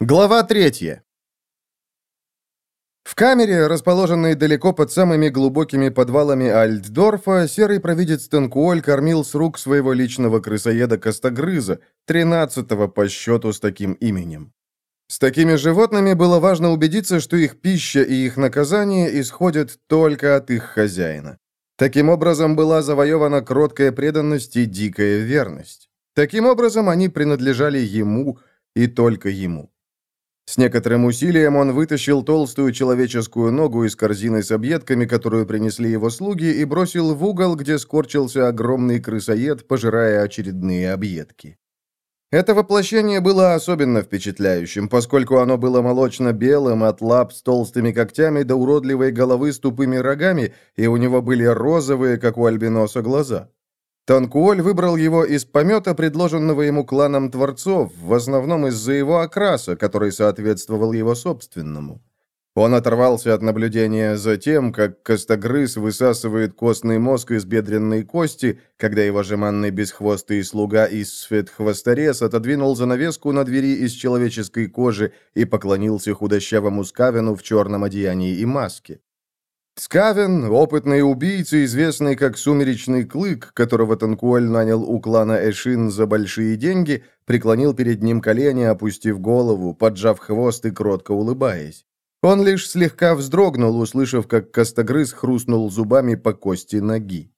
Глава третья. В камере, расположенной далеко под самыми глубокими подвалами Альтдорфа, серый провидец Танкуоль кормил с рук своего личного крысоеда Костогрыза, тринадцатого по счету с таким именем. С такими животными было важно убедиться, что их пища и их наказание исходят только от их хозяина. Таким образом была завоевана кроткая преданность и дикая верность. Таким образом они принадлежали ему и только ему. С некоторым усилием он вытащил толстую человеческую ногу из корзины с объедками, которую принесли его слуги, и бросил в угол, где скорчился огромный крысоед, пожирая очередные объедки. Это воплощение было особенно впечатляющим, поскольку оно было молочно-белым от лап с толстыми когтями до уродливой головы с тупыми рогами, и у него были розовые, как у альбиноса, глаза. Танкуоль выбрал его из помета, предложенного ему кланом Творцов, в основном из-за его окраса, который соответствовал его собственному. Он оторвался от наблюдения за тем, как костогрыз высасывает костный мозг из бедренной кости, когда его жеманный бесхвостый слуга из Светхвосторез отодвинул занавеску на двери из человеческой кожи и поклонился худощавому скавину в черном одеянии и маске. Скавен, опытный убийца, известный как Сумеречный Клык, которого Танкуэль нанял у клана Эшин за большие деньги, преклонил перед ним колени, опустив голову, поджав хвост и кротко улыбаясь. Он лишь слегка вздрогнул, услышав, как Костогрыз хрустнул зубами по кости ноги.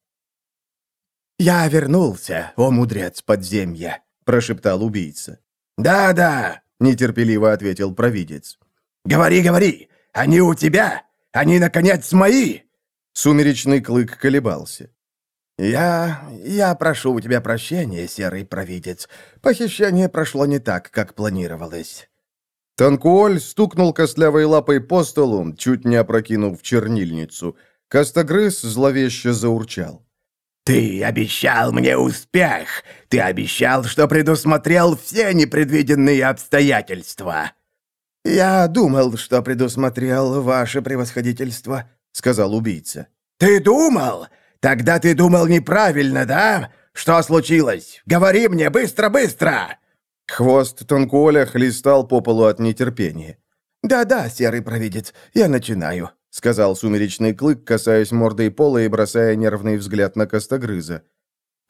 «Я вернулся, о мудрец подземья», — прошептал убийца. «Да-да», — нетерпеливо ответил провидец. «Говори, говори, они у тебя?» Они, наконец, мои!» Сумеречный клык колебался. «Я... я прошу у тебя прощения, серый провидец. Похищение прошло не так, как планировалось». Танкуоль стукнул костлявой лапой по столу, чуть не опрокинув чернильницу. Костогрыз зловеще заурчал. «Ты обещал мне успех! Ты обещал, что предусмотрел все непредвиденные обстоятельства!» «Я думал, что предусмотрел ваше превосходительство», — сказал убийца. «Ты думал? Тогда ты думал неправильно, да? Что случилось? Говори мне быстро-быстро!» Хвост Тонкуоля хлестал по полу от нетерпения. «Да-да, серый провидец, я начинаю», — сказал сумеречный клык, касаясь мордой пола и бросая нервный взгляд на костогрыза.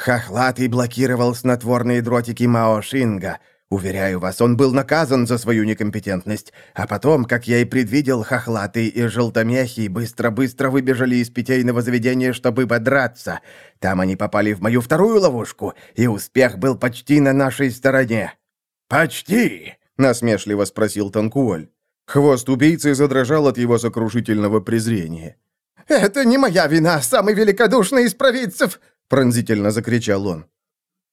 Хохлатый блокировал снотворные дротики Мао Шинга. Уверяю вас, он был наказан за свою некомпетентность. А потом, как я и предвидел, хохлатый и желтомехий быстро-быстро выбежали из питейного заведения, чтобы подраться. Там они попали в мою вторую ловушку, и успех был почти на нашей стороне». «Почти?» — насмешливо спросил Танкуоль. Хвост убийцы задрожал от его сокрушительного презрения. «Это не моя вина, самый великодушный из провидцев!» — пронзительно закричал он.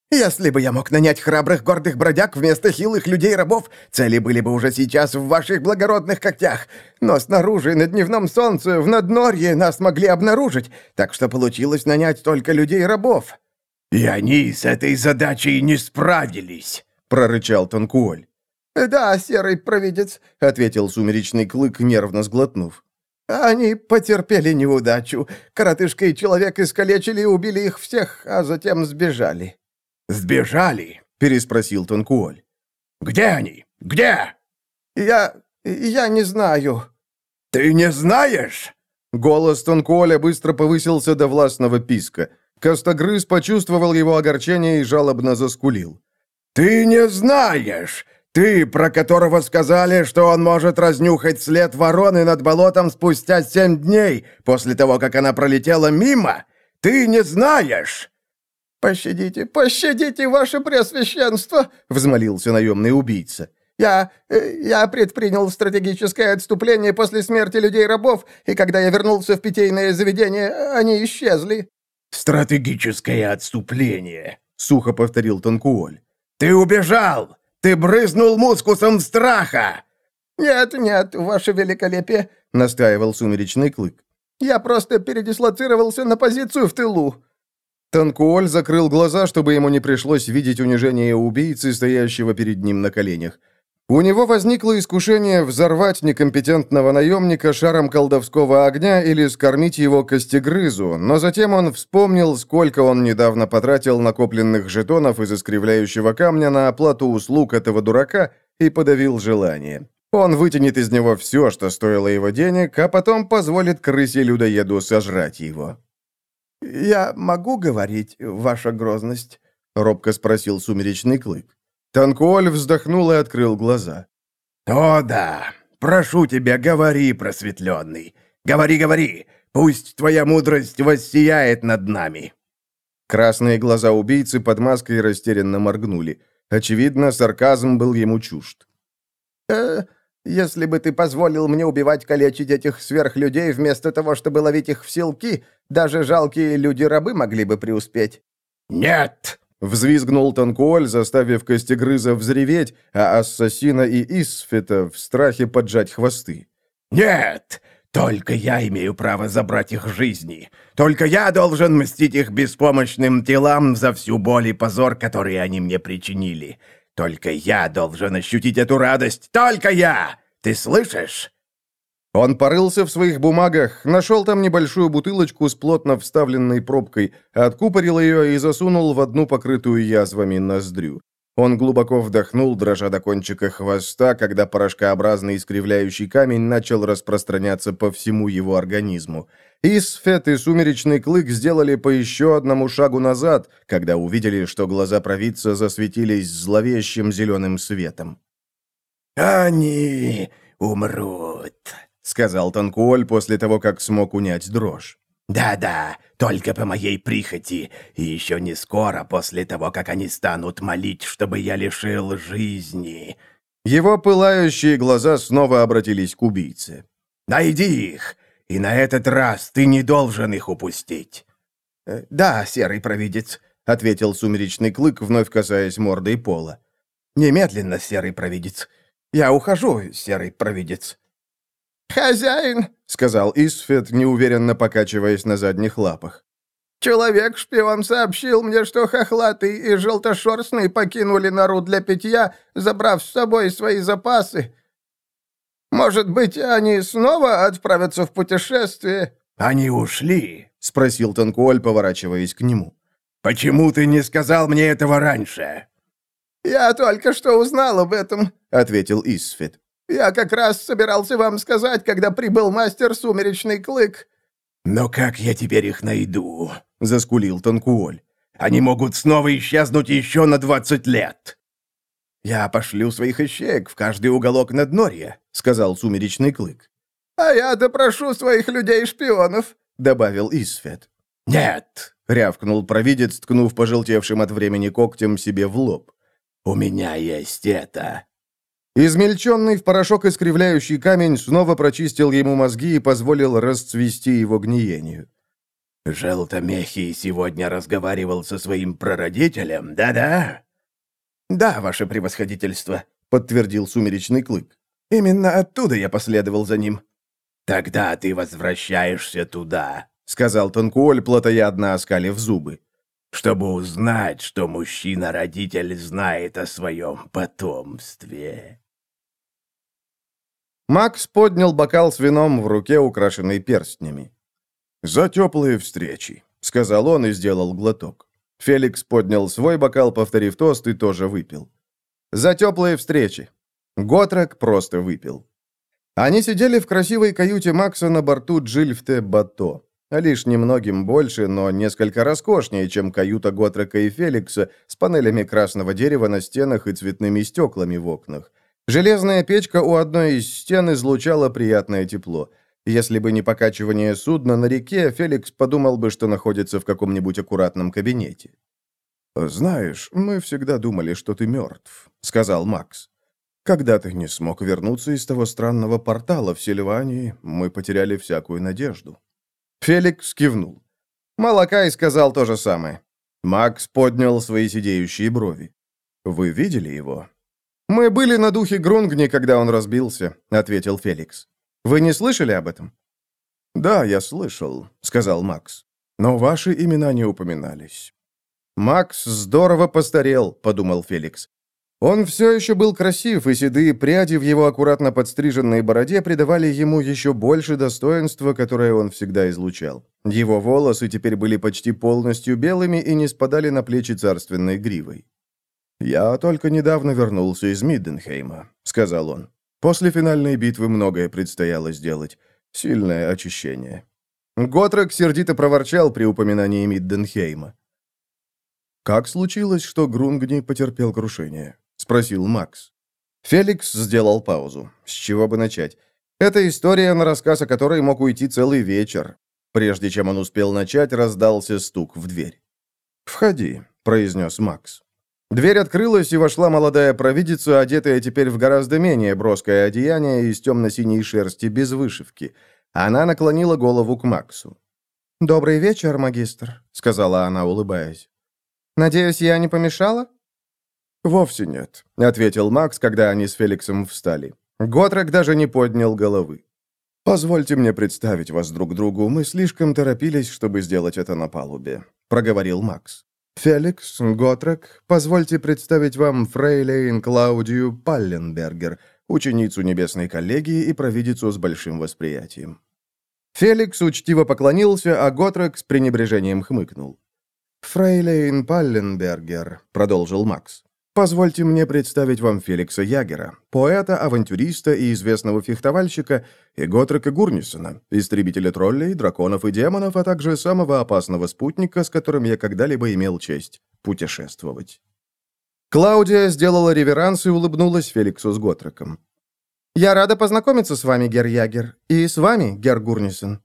Если бы я мог нанять храбрых гордых бродяг вместо хилых людей-рабов, цели были бы уже сейчас в ваших благородных когтях. Но снаружи, на дневном солнце, в наднорье нас могли обнаружить, так что получилось нанять только людей-рабов». «И они с этой задачей не справились», — прорычал Танкуоль. «Да, серый провидец», — ответил сумеречный клык, нервно сглотнув. «Они потерпели неудачу. Коротышка и человек искалечили и убили их всех, а затем сбежали». «Сбежали?» — переспросил Танкуоль. «Где они? Где?» «Я... я не знаю». «Ты не знаешь?» Голос Танкуоля быстро повысился до властного писка. Костогрыз почувствовал его огорчение и жалобно заскулил. «Ты не знаешь! Ты, про которого сказали, что он может разнюхать след вороны над болотом спустя семь дней после того, как она пролетела мимо? Ты не знаешь!» «Пощадите, пощадите, ваше преосвященство!» — взмолился наемный убийца. «Я... Э, я предпринял стратегическое отступление после смерти людей-рабов, и когда я вернулся в питейное заведение, они исчезли». «Стратегическое отступление», — сухо повторил Танкуоль. «Ты убежал! Ты брызнул мускусом страха!» «Нет, нет, ваше великолепие», — настаивал сумеречный клык. «Я просто передислоцировался на позицию в тылу». Танкуоль закрыл глаза, чтобы ему не пришлось видеть унижение убийцы, стоящего перед ним на коленях. У него возникло искушение взорвать некомпетентного наемника шаром колдовского огня или скормить его костегрызу, но затем он вспомнил, сколько он недавно потратил накопленных жетонов из искривляющего камня на оплату услуг этого дурака, и подавил желание. Он вытянет из него все, что стоило его денег, а потом позволит крысе-людоеду сожрать его. «Я могу говорить, ваша грозность?» — робко спросил сумеречный клык. Танкуоль вздохнул и открыл глаза. «О да, прошу тебя, говори, просветленный. Говори, говори, пусть твоя мудрость воссияет над нами». Красные глаза убийцы под маской растерянно моргнули. Очевидно, сарказм был ему чужд. «Э, если бы ты позволил мне убивать, калечить этих сверхлюдей вместо того, чтобы ловить их в силки, даже жалкие люди-рабы могли бы преуспеть». «Нет!» — взвизгнул Танкуоль, заставив Костегрыза взреветь, а Ассасина и Исфета в страхе поджать хвосты. «Нет! Только я имею право забрать их жизни. Только я должен мстить их беспомощным телам за всю боль и позор, которые они мне причинили. Только я должен ощутить эту радость. Только я! Ты слышишь?» Он порылся в своих бумагах, нашел там небольшую бутылочку с плотно вставленной пробкой, откупорил ее и засунул в одну покрытую язвами ноздрю. Он глубоко вдохнул, дрожа до кончика хвоста, когда порошкообразный искривляющий камень начал распространяться по всему его организму. Исфет и сумеречный клык сделали по еще одному шагу назад, когда увидели, что глаза провидца засветились зловещим зеленым светом. «Они умрут», — сказал Танкуоль после того, как смог унять дрожь. «Да-да, только по моей прихоти, и еще не скоро после того, как они станут молить, чтобы я лишил жизни». Его пылающие глаза снова обратились к убийце. «Найди их, и на этот раз ты не должен их упустить». «Э, «Да, серый провидец», — ответил сумеречный клык, вновь касаясь мордой пола. «Немедленно, серый провидец. Я ухожу, серый провидец». «Хозяин», — сказал Исфет, неуверенно покачиваясь на задних лапах. «Человек-шпион сообщил мне, что хохлатый и желтошерстный покинули нору для питья, забрав с собой свои запасы. Может быть, они снова отправятся в путешествие?» «Они ушли?» — спросил Танкуоль, поворачиваясь к нему. «Почему ты не сказал мне этого раньше?» «Я только что узнал об этом», — ответил Исфет. Я как раз собирался вам сказать, когда прибыл мастер Сумеречный Клык». «Но как я теперь их найду?» — заскулил Танкуоль. «Они могут снова исчезнуть еще на двадцать лет». «Я пошлю своих ищеек в каждый уголок Наднорья», — сказал Сумеречный Клык. «А я допрошу своих людей-шпионов», — добавил Исфет. «Нет», — рявкнул провидец, ткнув пожелтевшим от времени когтем себе в лоб. «У меня есть это. Измельченный в порошок искривляющий камень снова прочистил ему мозги и позволил расцвести его гниению. «Желтомехий сегодня разговаривал со своим прародителем, да-да?» «Да, ваше превосходительство», — подтвердил сумеречный клык. «Именно оттуда я последовал за ним». «Тогда ты возвращаешься туда», — сказал Танкуоль, плотоядно оскалив зубы, «чтобы узнать, что мужчина-родитель знает о своем потомстве». Макс поднял бокал с вином в руке, украшенный перстнями. «За теплые встречи», — сказал он и сделал глоток. Феликс поднял свой бокал, повторив тост, и тоже выпил. «За теплые встречи». Готрек просто выпил. Они сидели в красивой каюте Макса на борту Джильфте Бато. Лишь немногим больше, но несколько роскошнее, чем каюта Готрека и Феликса, с панелями красного дерева на стенах и цветными стеклами в окнах. Железная печка у одной из стен излучала приятное тепло. Если бы не покачивание судна на реке, Феликс подумал бы, что находится в каком-нибудь аккуратном кабинете. «Знаешь, мы всегда думали, что ты мертв», — сказал Макс. «Когда ты не смог вернуться из того странного портала в Сильвании, мы потеряли всякую надежду». Феликс кивнул. Малакай сказал то же самое. Макс поднял свои сидеющие брови. «Вы видели его?» «Мы были на духе Грунгни, когда он разбился», — ответил Феликс. «Вы не слышали об этом?» «Да, я слышал», — сказал Макс. «Но ваши имена не упоминались». «Макс здорово постарел», — подумал Феликс. Он все еще был красив, и седые пряди в его аккуратно подстриженной бороде придавали ему еще больше достоинства, которое он всегда излучал. Его волосы теперь были почти полностью белыми и не спадали на плечи царственной гривой. «Я только недавно вернулся из Мидденхейма», — сказал он. «После финальной битвы многое предстояло сделать. Сильное очищение». Готрек сердито проворчал при упоминании Мидденхейма. «Как случилось, что Грунгни потерпел крушение?» — спросил Макс. Феликс сделал паузу. С чего бы начать? Это история, на рассказ о которой мог уйти целый вечер. Прежде чем он успел начать, раздался стук в дверь. «Входи», — произнес Макс. Дверь открылась, и вошла молодая провидица, одетая теперь в гораздо менее броское одеяние из темно-синей шерсти без вышивки. Она наклонила голову к Максу. «Добрый вечер, магистр», — сказала она, улыбаясь. «Надеюсь, я не помешала?» «Вовсе нет», — ответил Макс, когда они с Феликсом встали. Готрек даже не поднял головы. «Позвольте мне представить вас друг другу, мы слишком торопились, чтобы сделать это на палубе», — проговорил Макс. «Феликс, Готрек, позвольте представить вам Фрейлейн Клаудию Палленбергер, ученицу небесной коллегии и провидицу с большим восприятием». Феликс учтиво поклонился, а Готрек с пренебрежением хмыкнул. «Фрейлейн Палленбергер», — продолжил Макс. Позвольте мне представить вам Феликса Ягера, поэта, авантюриста и известного фехтовальщика, и Готрека Гурнисона, истребителя троллей, драконов и демонов, а также самого опасного спутника, с которым я когда-либо имел честь путешествовать. Клаудия сделала реверанс и улыбнулась Феликсу с Готреком. «Я рада познакомиться с вами, Гер Ягер, и с вами, Гер Гурнисон».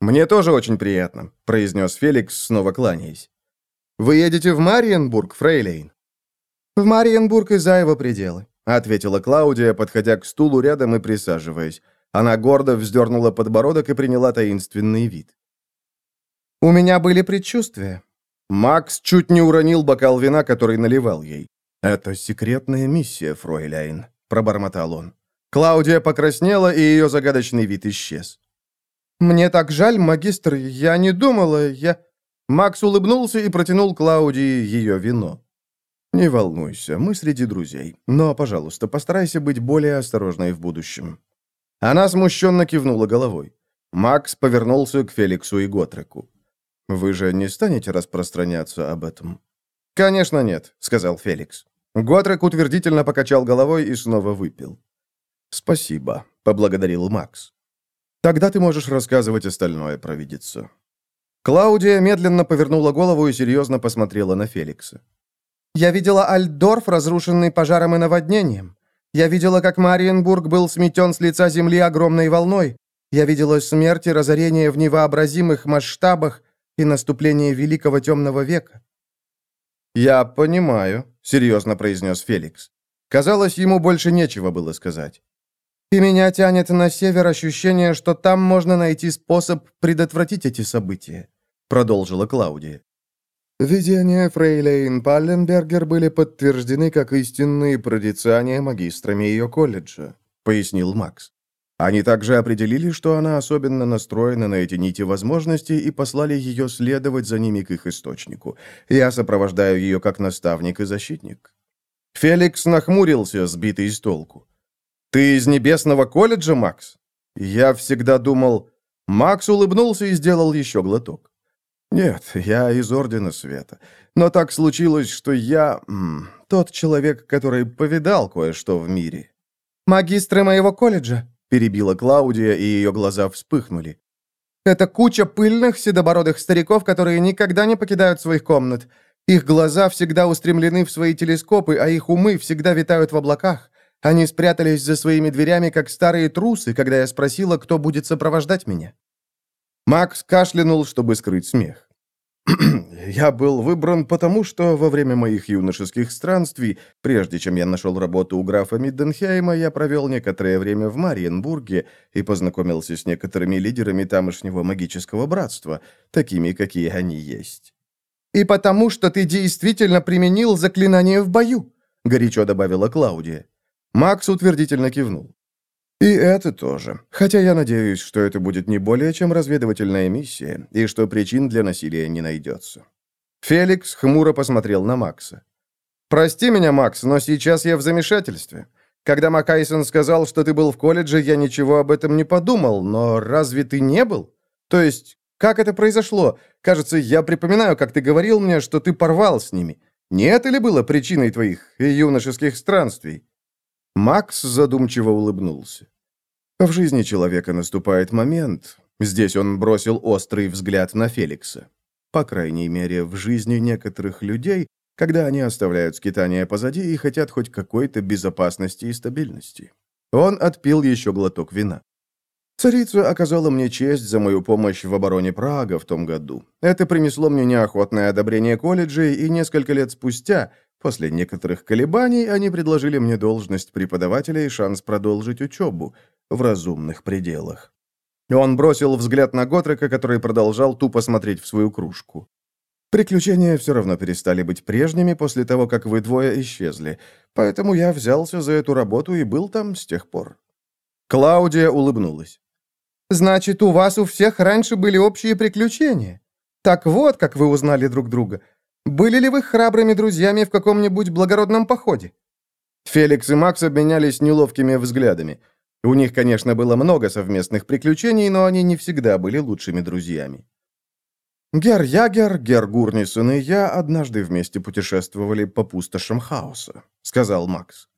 «Мне тоже очень приятно», — произнес Феликс, снова кланяясь. «Вы едете в Мариенбург, Фрейлейн?» «В Мариенбург и за его пределы», — ответила Клаудия, подходя к стулу рядом и присаживаясь. Она гордо вздернула подбородок и приняла таинственный вид. «У меня были предчувствия». Макс чуть не уронил бокал вина, который наливал ей. «Это секретная миссия, фройляйн», — пробормотал он. Клаудия покраснела, и ее загадочный вид исчез. «Мне так жаль, магистр, я не думала, я...» Макс улыбнулся и протянул Клаудии ее вино. «Не волнуйся, мы среди друзей. Но, пожалуйста, постарайся быть более осторожной в будущем». Она смущенно кивнула головой. Макс повернулся к Феликсу и Готреку. «Вы же не станете распространяться об этом?» «Конечно нет», — сказал Феликс. Готрек утвердительно покачал головой и снова выпил. «Спасибо», — поблагодарил Макс. «Тогда ты можешь рассказывать остальное, провидица». Клаудия медленно повернула голову и серьезно посмотрела на Феликса. Я видела Альдорф, разрушенный пожаром и наводнением. Я видела, как Мариенбург был сметен с лица земли огромной волной. Я видела смерть и разорение в невообразимых масштабах и наступление Великого Темного века». «Я понимаю», — серьезно произнес Феликс. Казалось, ему больше нечего было сказать. «И меня тянет на север ощущение, что там можно найти способ предотвратить эти события», — продолжила Клаудия. Видения Фрейлейн Палленбергер были подтверждены как истинные прорицания магистрами ее колледжа, пояснил Макс. Они также определили, что она особенно настроена на эти нити возможностей и послали ее следовать за ними к их источнику. Я сопровождаю ее как наставник и защитник. Феликс нахмурился, сбитый с толку. «Ты из Небесного колледжа, Макс?» Я всегда думал... Макс улыбнулся и сделал еще глоток. «Нет, я из Ордена Света. Но так случилось, что я... М, тот человек, который повидал кое-что в мире». «Магистры моего колледжа», — перебила Клаудия, и ее глаза вспыхнули. «Это куча пыльных, седобородых стариков, которые никогда не покидают своих комнат. Их глаза всегда устремлены в свои телескопы, а их умы всегда витают в облаках. Они спрятались за своими дверями, как старые трусы, когда я спросила, кто будет сопровождать меня». Макс кашлянул, чтобы скрыть смех. «Я был выбран потому, что во время моих юношеских странствий, прежде чем я нашел работу у графа Мидденхейма, я провел некоторое время в Мариенбурге и познакомился с некоторыми лидерами тамошнего магического братства, такими, какие они есть». «И потому, что ты действительно применил заклинание в бою», — горячо добавила Клаудия. Макс утвердительно кивнул. И это тоже. Хотя я надеюсь, что это будет не более чем разведывательная миссия, и что причин для насилия не найдется. Феликс хмуро посмотрел на Макса. «Прости меня, Макс, но сейчас я в замешательстве. Когда Макайсон сказал, что ты был в колледже, я ничего об этом не подумал, но разве ты не был? То есть, как это произошло? Кажется, я припоминаю, как ты говорил мне, что ты порвал с ними. Не это ли было причиной твоих юношеских странствий?» Макс задумчиво улыбнулся. В жизни человека наступает момент. Здесь он бросил острый взгляд на Феликса. По крайней мере, в жизни некоторых людей, когда они оставляют скитания позади и хотят хоть какой-то безопасности и стабильности. Он отпил еще глоток вина. Царица оказала мне честь за мою помощь в обороне Прага в том году. Это принесло мне неохотное одобрение колледжей, и несколько лет спустя, после некоторых колебаний, они предложили мне должность преподавателя и шанс продолжить учебу в разумных пределах. Он бросил взгляд на Готрека, который продолжал тупо смотреть в свою кружку. Приключения все равно перестали быть прежними после того, как вы двое исчезли, поэтому я взялся за эту работу и был там с тех пор». Клаудия улыбнулась. Значит, у вас у всех раньше были общие приключения? Так вот, как вы узнали друг друга. Были ли вы храбрыми друзьями в каком-нибудь благородном походе?» Феликс и Макс обменялись неловкими взглядами. У них, конечно, было много совместных приключений, но они не всегда были лучшими друзьями. Гер Ягер, Гер Гурнисон и я однажды вместе путешествовали по пустошам хаоса, сказал Макс.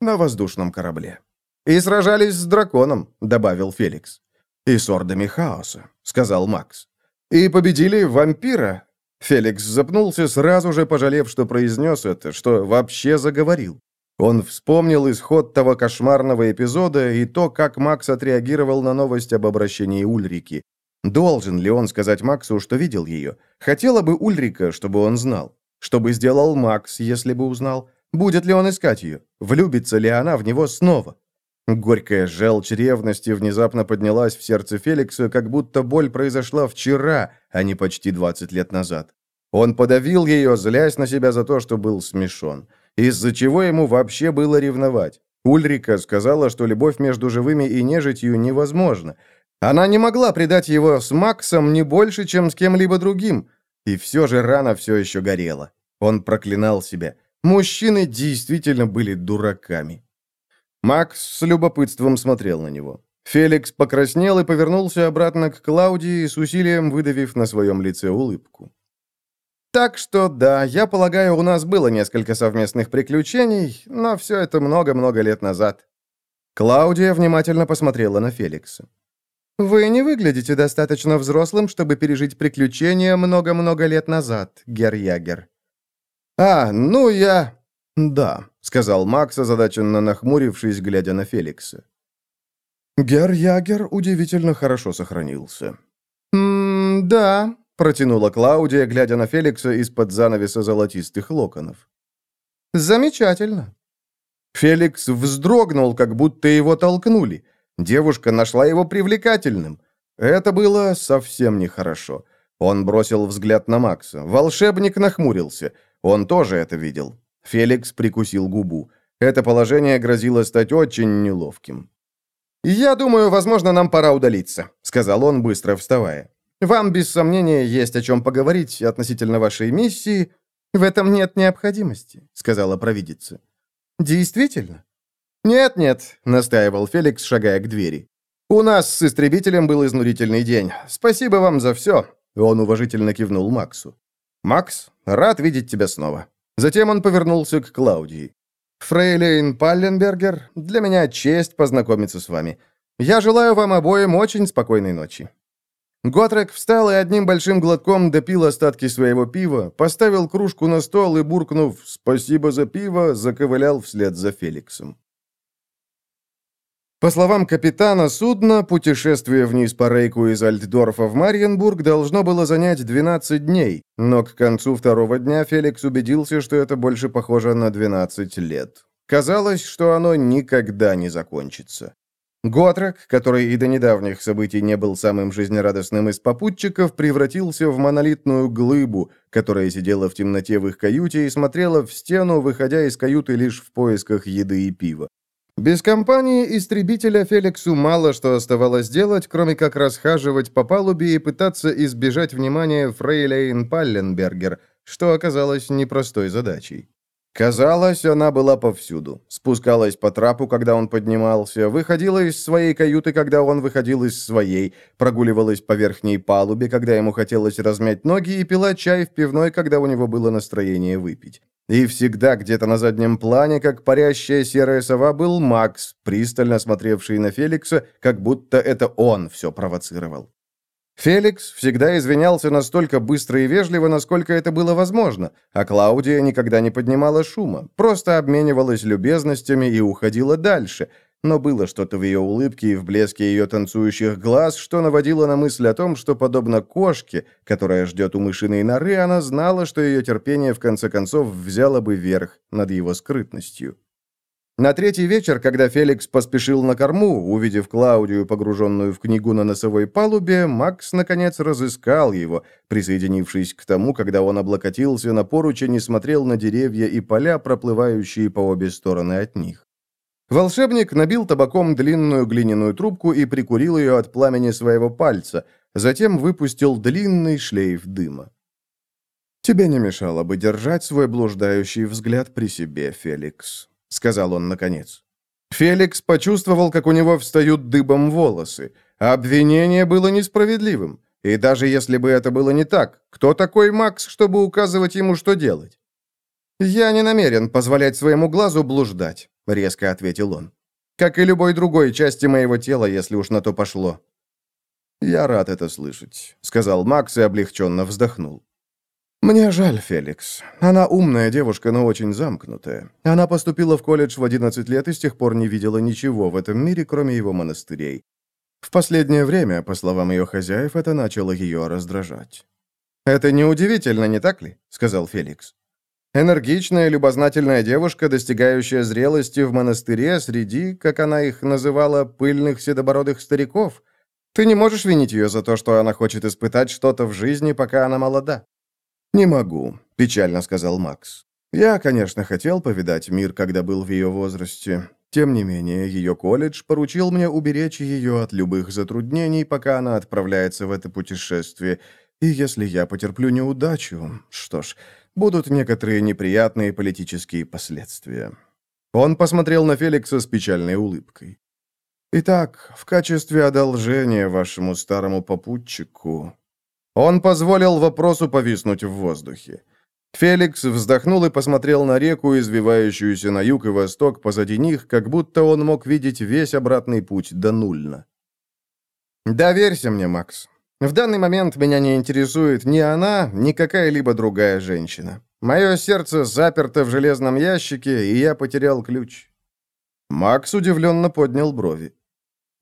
На воздушном корабле. И сражались с драконом, добавил Феликс. «И с ордами хаоса», — сказал Макс. «И победили вампира». Феликс запнулся, сразу же пожалев, что произнес это, что вообще заговорил. Он вспомнил исход того кошмарного эпизода и то, как Макс отреагировал на новость об обращении Ульрики. Должен ли он сказать Максу, что видел ее? Хотела бы Ульрика, чтобы он знал. Что бы сделал Макс, если бы узнал? Будет ли он искать ее? Влюбится ли она в него снова? Горькая желчь ревности внезапно поднялась в сердце Феликса, как будто боль произошла вчера, а не почти 20 лет назад. Он подавил ее, злясь на себя за то, что был смешон. Из-за чего ему вообще было ревновать? Ульрика сказала, что любовь между живыми и нежитью невозможна. Она не могла предать его с Максом не больше, чем с кем-либо другим. И все же рана все еще горела. Он проклинал себя. Мужчины действительно были дураками. Макс с любопытством смотрел на него. Феликс покраснел и повернулся обратно к Клаудии, с усилием выдавив на своем лице улыбку. «Так что да, я полагаю, у нас было несколько совместных приключений, но все это много-много лет назад». Клаудия внимательно посмотрела на Феликса. «Вы не выглядите достаточно взрослым, чтобы пережить приключения много-много лет назад, Гер Ягер». «А, ну я...» «Да», — сказал Макс, озадаченно нахмурившись, глядя на Феликса. Гер Ягер удивительно хорошо сохранился. «М-да», — протянула Клаудия, глядя на Феликса из-под занавеса золотистых локонов. «Замечательно». Феликс вздрогнул, как будто его толкнули. Девушка нашла его привлекательным. Это было совсем нехорошо. Он бросил взгляд на Макса. Волшебник нахмурился. Он тоже это видел. Феликс прикусил губу. Это положение грозило стать очень неловким. «Я думаю, возможно, нам пора удалиться», — сказал он, быстро вставая. «Вам, без сомнения, есть о чем поговорить относительно вашей миссии. В этом нет необходимости», — сказала провидица. «Действительно?» «Нет-нет», — настаивал Феликс, шагая к двери. «У нас с истребителем был изнурительный день. Спасибо вам за все», — он уважительно кивнул Максу. «Макс, рад видеть тебя снова. Затем он повернулся к Клаудии. «Фрейлейн Палленбергер, для меня честь познакомиться с вами. Я желаю вам обоим очень спокойной ночи». Готрек встал и одним большим глотком допил остатки своего пива, поставил кружку на стол и, буркнув «Спасибо за пиво», заковылял вслед за Феликсом. По словам капитана судна, путешествие вниз по рейку из Альтдорфа в Марьенбург должно было занять 12 дней, но к концу второго дня Феликс убедился, что это больше похоже на 12 лет. Казалось, что оно никогда не закончится. Готрек, который и до недавних событий не был самым жизнерадостным из попутчиков, превратился в монолитную глыбу, которая сидела в темноте в их каюте и смотрела в стену, выходя из каюты лишь в поисках еды и пива. Без компании истребителя Феликсу мало что оставалось делать, кроме как расхаживать по палубе и пытаться избежать внимания Фрейлейн Палленбергер, что оказалось непростой задачей. Казалось, она была повсюду. Спускалась по трапу, когда он поднимался, выходила из своей каюты, когда он выходил из своей, прогуливалась по верхней палубе, когда ему хотелось размять ноги, и пила чай в пивной, когда у него было настроение выпить. И всегда где-то на заднем плане, как парящая серая сова, был Макс, пристально смотревший на Феликса, как будто это он все провоцировал. Феликс всегда извинялся настолько быстро и вежливо, насколько это было возможно, а Клаудия никогда не поднимала шума, просто обменивалась любезностями и уходила дальше – но было что-то в ее улыбке и в блеске ее танцующих глаз, что наводило на мысль о том, что, подобно кошке, которая ждет у мышиной норы, она знала, что ее терпение в конце концов взяло бы верх над его скрытностью. На третий вечер, когда Феликс поспешил на корму, увидев Клаудию, погруженную в книгу на носовой палубе, Макс, наконец, разыскал его, присоединившись к тому, когда он облокотился на поручень и смотрел на деревья и поля, проплывающие по обе стороны от них. Волшебник набил табаком длинную глиняную трубку и прикурил ее от пламени своего пальца, затем выпустил длинный шлейф дыма. «Тебе не мешало бы держать свой блуждающий взгляд при себе, Феликс», — сказал он наконец. Феликс почувствовал, как у него встают дыбом волосы. Обвинение было несправедливым. И даже если бы это было не так, кто такой Макс, чтобы указывать ему, что делать? «Я не намерен позволять своему глазу блуждать резко ответил он. «Как и любой другой части моего тела, если уж на то пошло». «Я рад это слышать», — сказал Макс и облегченно вздохнул. «Мне жаль, Феликс. Она умная девушка, но очень замкнутая. Она поступила в колледж в 11 лет и с тех пор не видела ничего в этом мире, кроме его монастырей. В последнее время, по словам ее хозяев, это начало ее раздражать». «Это неудивительно, не так ли?» — сказал Феликс. Энергичная, любознательная девушка, достигающая зрелости в монастыре среди, как она их называла, пыльных седобородых стариков. Ты не можешь винить ее за то, что она хочет испытать что-то в жизни, пока она молода. «Не могу», — печально сказал Макс. «Я, конечно, хотел повидать мир, когда был в ее возрасте. Тем не менее, ее колледж поручил мне уберечь ее от любых затруднений, пока она отправляется в это путешествие. И если я потерплю неудачу, что ж, будут некоторые неприятные политические последствия. Он посмотрел на Феликса с печальной улыбкой. «Итак, в качестве одолжения вашему старому попутчику...» Он позволил вопросу повиснуть в воздухе. Феликс вздохнул и посмотрел на реку, извивающуюся на юг и восток позади них, как будто он мог видеть весь обратный путь до Нульна. «Доверься мне, Макс. В данный момент меня не интересует ни она, ни какая-либо другая женщина. Мое сердце заперто в железном ящике, и я потерял ключ». Макс удивленно поднял брови.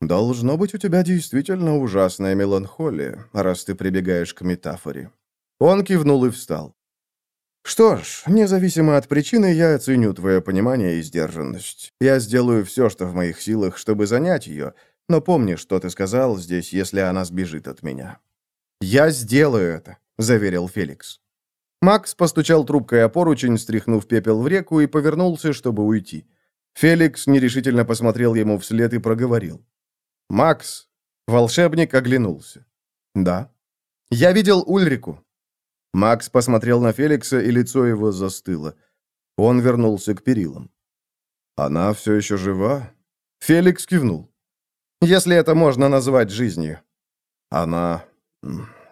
«Должно быть, у тебя действительно ужасная меланхолия, раз ты прибегаешь к метафоре». Он кивнул и встал. «Что ж, независимо от причины, я оценю твое понимание и сдержанность. Я сделаю все, что в моих силах, чтобы занять ее, но помни, что ты сказал здесь, если она сбежит от меня». «Я сделаю это», — заверил Феликс. Макс постучал трубкой о поручень, стряхнув пепел в реку, и повернулся, чтобы уйти. Феликс нерешительно посмотрел ему вслед и проговорил. «Макс!» Волшебник оглянулся. «Да». «Я видел Ульрику». Макс посмотрел на Феликса, и лицо его застыло. Он вернулся к перилам. «Она все еще жива?» Феликс кивнул если это можно назвать жизнью. Она...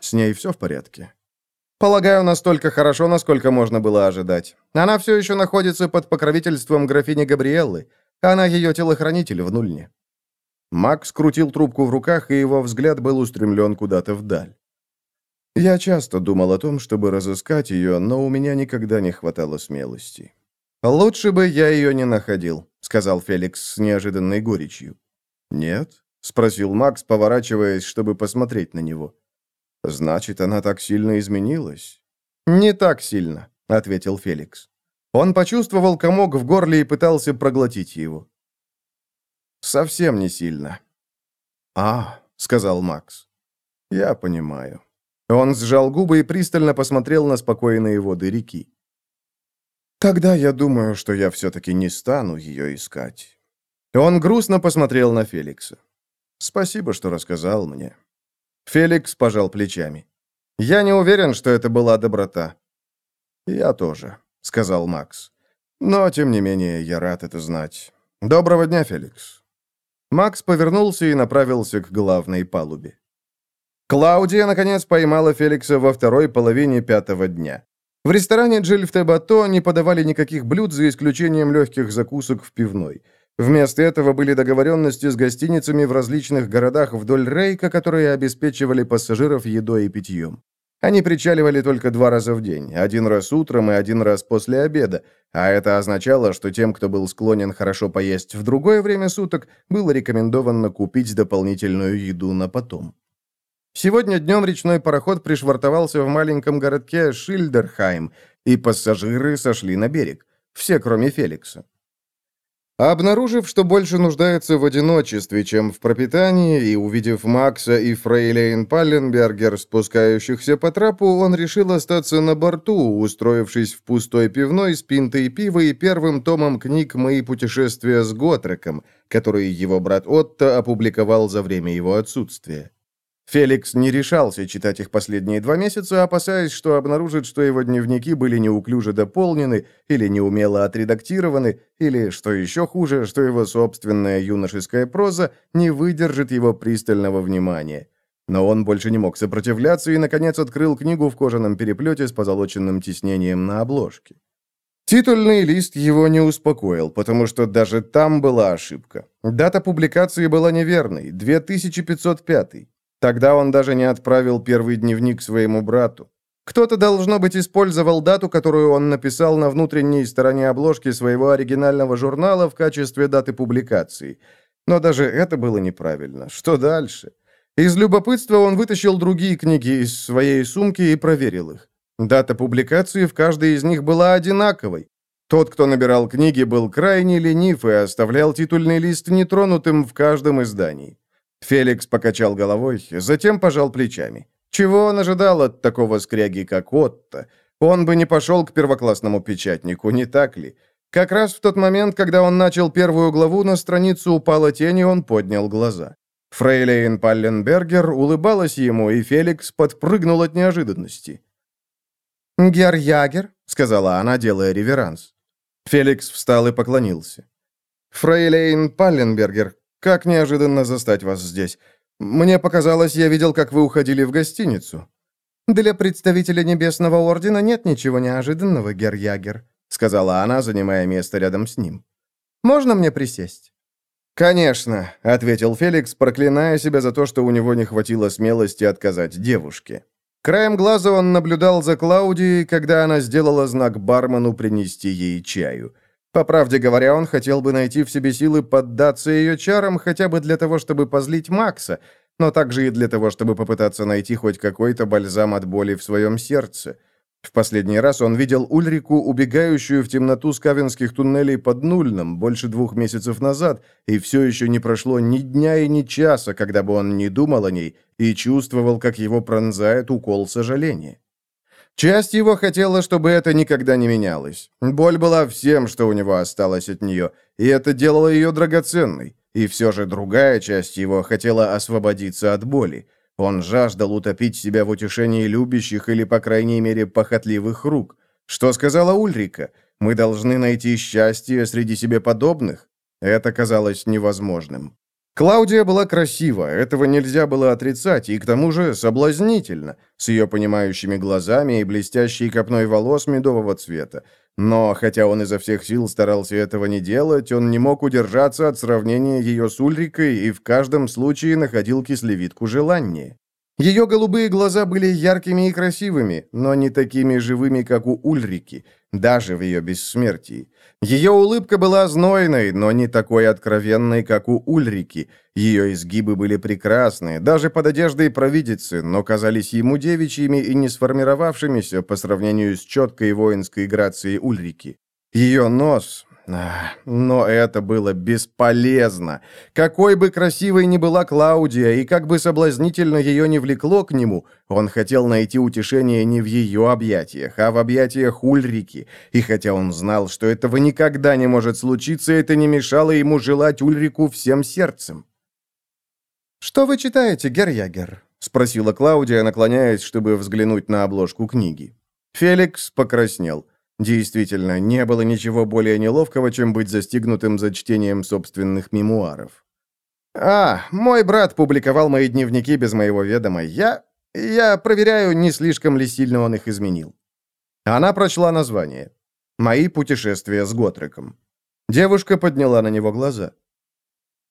С ней все в порядке? Полагаю, настолько хорошо, насколько можно было ожидать. Она все еще находится под покровительством графини Габриэллы. Она ее телохранитель в Нульне. Макс крутил трубку в руках, и его взгляд был устремлен куда-то вдаль. Я часто думал о том, чтобы разыскать ее, но у меня никогда не хватало смелости. «Лучше бы я ее не находил», — сказал Феликс с неожиданной горечью. «Нет?» — спросил Макс, поворачиваясь, чтобы посмотреть на него. «Значит, она так сильно изменилась?» «Не так сильно», — ответил Феликс. Он почувствовал комок в горле и пытался проглотить его. «Совсем не сильно». «А», — сказал Макс. «Я понимаю». Он сжал губы и пристально посмотрел на спокойные воды реки. «Тогда я думаю, что я все-таки не стану ее искать. Он грустно посмотрел на Феликса. «Спасибо, что рассказал мне». Феликс пожал плечами. «Я не уверен, что это была доброта». «Я тоже», — сказал Макс. «Но, тем не менее, я рад это знать. Доброго дня, Феликс». Макс повернулся и направился к главной палубе. Клаудия, наконец, поймала Феликса во второй половине пятого дня. В ресторане Джильфте Бато не подавали никаких блюд, за исключением легких закусок в пивной. Вместо этого были договоренности с гостиницами в различных городах вдоль Рейка, которые обеспечивали пассажиров едой и питьем. Они причаливали только два раза в день, один раз утром и один раз после обеда, а это означало, что тем, кто был склонен хорошо поесть в другое время суток, было рекомендовано купить дополнительную еду на потом. Сегодня днем речной пароход пришвартовался в маленьком городке Шильдерхайм, и пассажиры сошли на берег. Все, кроме Феликса. Обнаружив, что больше нуждается в одиночестве, чем в пропитании, и увидев Макса и Фрейлейн Палленбергер, спускающихся по трапу, он решил остаться на борту, устроившись в пустой пивной с пинтой пива и первым томом книг «Мои путешествия с Готреком», которые его брат Отто опубликовал за время его отсутствия. Феликс не решался читать их последние два месяца, опасаясь, что обнаружит, что его дневники были неуклюже дополнены или неумело отредактированы, или, что еще хуже, что его собственная юношеская проза не выдержит его пристального внимания. Но он больше не мог сопротивляться и, наконец, открыл книгу в кожаном переплете с позолоченным тиснением на обложке. Титульный лист его не успокоил, потому что даже там была ошибка. Дата публикации была неверной – 2505. Тогда он даже не отправил первый дневник своему брату. Кто-то, должно быть, использовал дату, которую он написал на внутренней стороне обложки своего оригинального журнала в качестве даты публикации. Но даже это было неправильно. Что дальше? Из любопытства он вытащил другие книги из своей сумки и проверил их. Дата публикации в каждой из них была одинаковой. Тот, кто набирал книги, был крайне ленив и оставлял титульный лист нетронутым в каждом издании. Феликс покачал головой, затем пожал плечами. Чего он ожидал от такого скряги, как Отто? Он бы не пошел к первоклассному печатнику, не так ли? Как раз в тот момент, когда он начал первую главу, на страницу упала тень, и он поднял глаза. Фрейлейн Палленбергер улыбалась ему, и Феликс подпрыгнул от неожиданности. «Гер Ягер», — сказала она, делая реверанс. Феликс встал и поклонился. «Фрейлейн Палленбергер, как неожиданно застать вас здесь. Мне показалось, я видел, как вы уходили в гостиницу». «Для представителя Небесного Ордена нет ничего неожиданного, Герьягер», сказала она, занимая место рядом с ним. «Можно мне присесть?» «Конечно», — ответил Феликс, проклиная себя за то, что у него не хватило смелости отказать девушке. Краем глаза он наблюдал за Клаудией, когда она сделала знак бармену принести ей чаю. По правде говоря, он хотел бы найти в себе силы поддаться ее чарам хотя бы для того, чтобы позлить Макса, но также и для того, чтобы попытаться найти хоть какой-то бальзам от боли в своем сердце. В последний раз он видел Ульрику, убегающую в темноту скавинских туннелей под Нульном, больше двух месяцев назад, и все еще не прошло ни дня и ни часа, когда бы он не думал о ней и чувствовал, как его пронзает укол сожаления. Часть его хотела, чтобы это никогда не менялось. Боль была всем, что у него осталось от нее, и это делало ее драгоценной. И все же другая часть его хотела освободиться от боли. Он жаждал утопить себя в утешении любящих или, по крайней мере, похотливых рук. Что сказала Ульрика? «Мы должны найти счастье среди себе подобных?» Это казалось невозможным. Клаудия была красива, этого нельзя было отрицать, и к тому же соблазнительно, с ее понимающими глазами и блестящей копной волос медового цвета. Но, хотя он изо всех сил старался этого не делать, он не мог удержаться от сравнения ее с Ульрикой и в каждом случае находил кислевидку желаннее. Ее голубые глаза были яркими и красивыми, но не такими живыми, как у Ульрики, даже в ее бессмертии. Ее улыбка была знойной, но не такой откровенной, как у Ульрики. Ее изгибы были прекрасны, даже под одеждой провидицы, но казались ему девичьими и не сформировавшимися по сравнению с четкой воинской грацией Ульрики. Ее нос, но это было бесполезно. Какой бы красивой ни была Клаудия, и как бы соблазнительно ее не влекло к нему, он хотел найти утешение не в ее объятиях, а в объятиях Ульрики. И хотя он знал, что этого никогда не может случиться, это не мешало ему желать Ульрику всем сердцем. «Что вы читаете, Герьягер?» — спросила Клаудия, наклоняясь, чтобы взглянуть на обложку книги. Феликс покраснел. Действительно, не было ничего более неловкого, чем быть застигнутым за чтением собственных мемуаров. «А, мой брат публиковал мои дневники без моего ведома. Я... я проверяю, не слишком ли сильно он их изменил». Она прочла название. «Мои путешествия с Готреком». Девушка подняла на него глаза.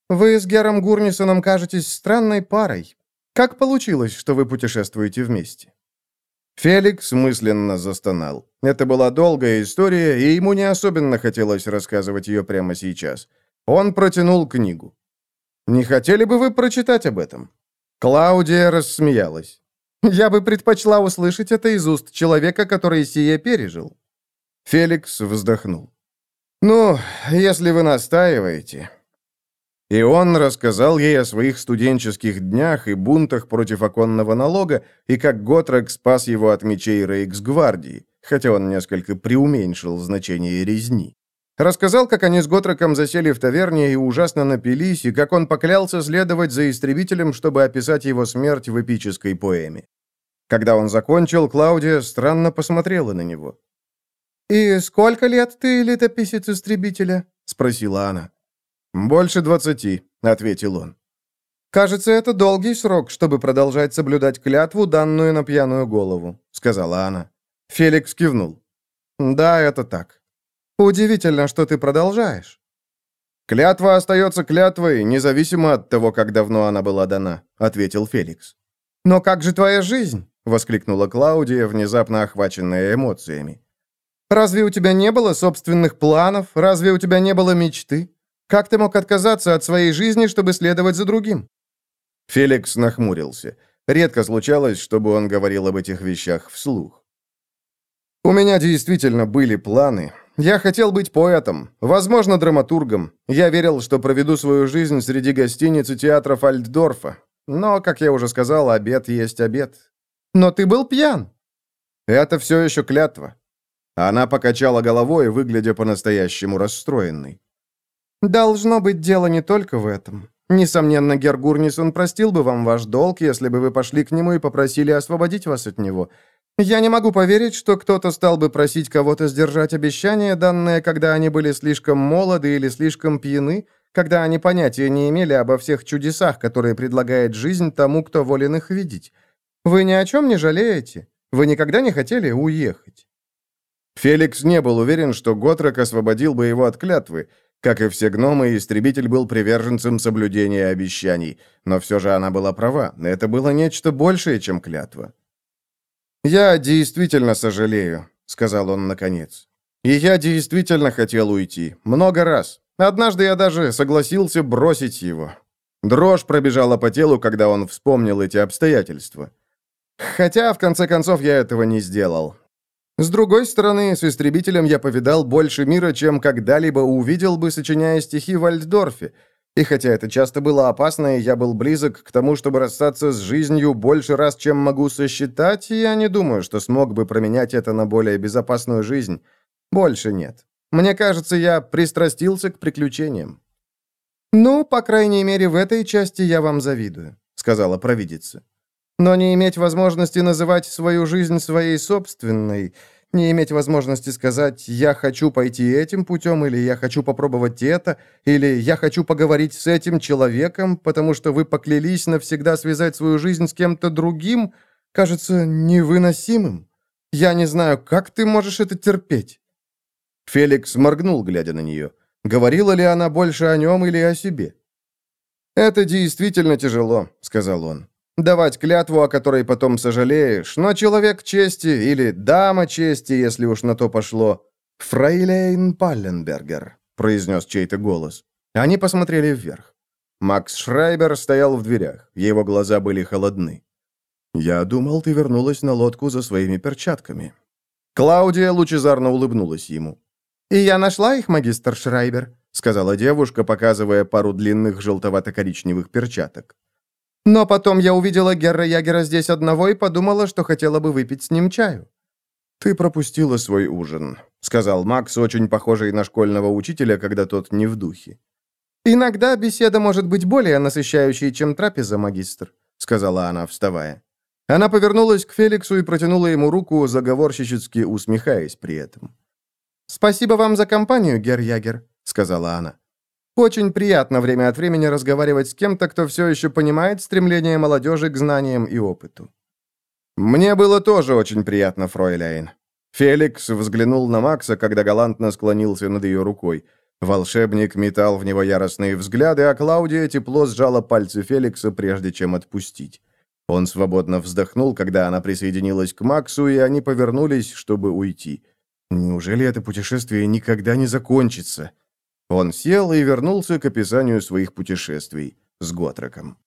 «Вы с Гером Гурнисоном кажетесь странной парой. Как получилось, что вы путешествуете вместе?» Феликс мысленно застонал. Это была долгая история, и ему не особенно хотелось рассказывать ее прямо сейчас. Он протянул книгу. «Не хотели бы вы прочитать об этом?» Клаудия рассмеялась. «Я бы предпочла услышать это из уст человека, который сие пережил». Феликс вздохнул. «Ну, если вы настаиваете...» И он рассказал ей о своих студенческих днях и бунтах против оконного налога, и как Готрек спас его от мечей Рейксгвардии, хотя он несколько преуменьшил значение резни. Рассказал, как они с Готреком засели в таверне и ужасно напились, и как он поклялся следовать за истребителем, чтобы описать его смерть в эпической поэме. Когда он закончил, Клаудия странно посмотрела на него. «И сколько лет ты летописец истребителя?» — спросила она. «Больше двадцати», — ответил он. «Кажется, это долгий срок, чтобы продолжать соблюдать клятву, данную на пьяную голову», — сказала она. Феликс кивнул. «Да, это так. Удивительно, что ты продолжаешь». «Клятва остается клятвой, независимо от того, как давно она была дана», — ответил Феликс. «Но как же твоя жизнь?» — воскликнула Клаудия, внезапно охваченная эмоциями. «Разве у тебя не было собственных планов? Разве у тебя не было мечты? Как ты мог отказаться от своей жизни, чтобы следовать за другим?» Феликс нахмурился. Редко случалось, чтобы он говорил об этих вещах вслух. «У меня действительно были планы. Я хотел быть поэтом, возможно, драматургом. Я верил, что проведу свою жизнь среди гостиниц и театров Альтдорфа. Но, как я уже сказал, обед есть обед. Но ты был пьян». «Это все еще клятва». Она покачала головой, выглядя по-настоящему расстроенной. «Должно быть дело не только в этом. Несомненно, Гергурнисон простил бы вам ваш долг, если бы вы пошли к нему и попросили освободить вас от него. Я не могу поверить, что кто-то стал бы просить кого-то сдержать обещание, данное, когда они были слишком молоды или слишком пьяны, когда они понятия не имели обо всех чудесах, которые предлагает жизнь тому, кто волен их видеть. Вы ни о чем не жалеете? Вы никогда не хотели уехать?» Феликс не был уверен, что Готрок освободил бы его от клятвы, как и все гномы, истребитель был приверженцем соблюдения обещаний, но все же она была права, это было нечто большее, чем клятва. «Я действительно сожалею», — сказал он наконец. «И я действительно хотел уйти. Много раз. Однажды я даже согласился бросить его». Дрожь пробежала по телу, когда он вспомнил эти обстоятельства. Хотя, в конце концов, я этого не сделал. С другой стороны, с истребителем я повидал больше мира, чем когда-либо увидел бы, сочиняя стихи в Альтдорфе. И хотя это часто было опасно, и я был близок к тому, чтобы расстаться с жизнью больше раз, чем могу сосчитать, я не думаю, что смог бы променять это на более безопасную жизнь. Больше нет. Мне кажется, я пристрастился к приключениям. «Ну, по крайней мере, в этой части я вам завидую», — сказала провидица. Но не иметь возможности называть свою жизнь своей собственной, не иметь возможности сказать «я хочу пойти этим путем» или «я хочу попробовать это», или «я хочу поговорить с этим человеком, потому что вы поклялись навсегда связать свою жизнь с кем-то другим», кажется невыносимым. Я не знаю, как ты можешь это терпеть?» Феликс моргнул, глядя на нее. Говорила ли она больше о нем или о себе? «Это действительно тяжело», — сказал он. Давать клятву, о которой потом сожалеешь, но человек чести или дама чести, если уж на то пошло. «Фрейлейн Палленбергер», — произнес чей-то голос. Они посмотрели вверх. Макс Шрайбер стоял в дверях. Его глаза были холодны. «Я думал, ты вернулась на лодку за своими перчатками». Клаудия лучезарно улыбнулась ему. «И я нашла их, магистр Шрайбер», — сказала девушка, показывая пару длинных желтовато-коричневых перчаток. Но потом я увидела Герра Ягера здесь одного и подумала, что хотела бы выпить с ним чаю». «Ты пропустила свой ужин», — сказал Макс, очень похожий на школьного учителя, когда тот не в духе. «Иногда беседа может быть более насыщающей, чем трапеза, магистр», — сказала она, вставая. Она повернулась к Феликсу и протянула ему руку, заговорщически усмехаясь при этом. «Спасибо вам за компанию, Герр Ягер», — сказала она. Очень приятно время от времени разговаривать с кем-то, кто все еще понимает стремление молодежи к знаниям и опыту. «Мне было тоже очень приятно, фройляйн». Феликс взглянул на Макса, когда галантно склонился над ее рукой. Волшебник метал в него яростные взгляды, а Клаудия тепло сжала пальцы Феликса, прежде чем отпустить. Он свободно вздохнул, когда она присоединилась к Максу, и они повернулись, чтобы уйти. Неужели это путешествие никогда не закончится? Он сел и вернулся к описанию своих путешествий с Готроком.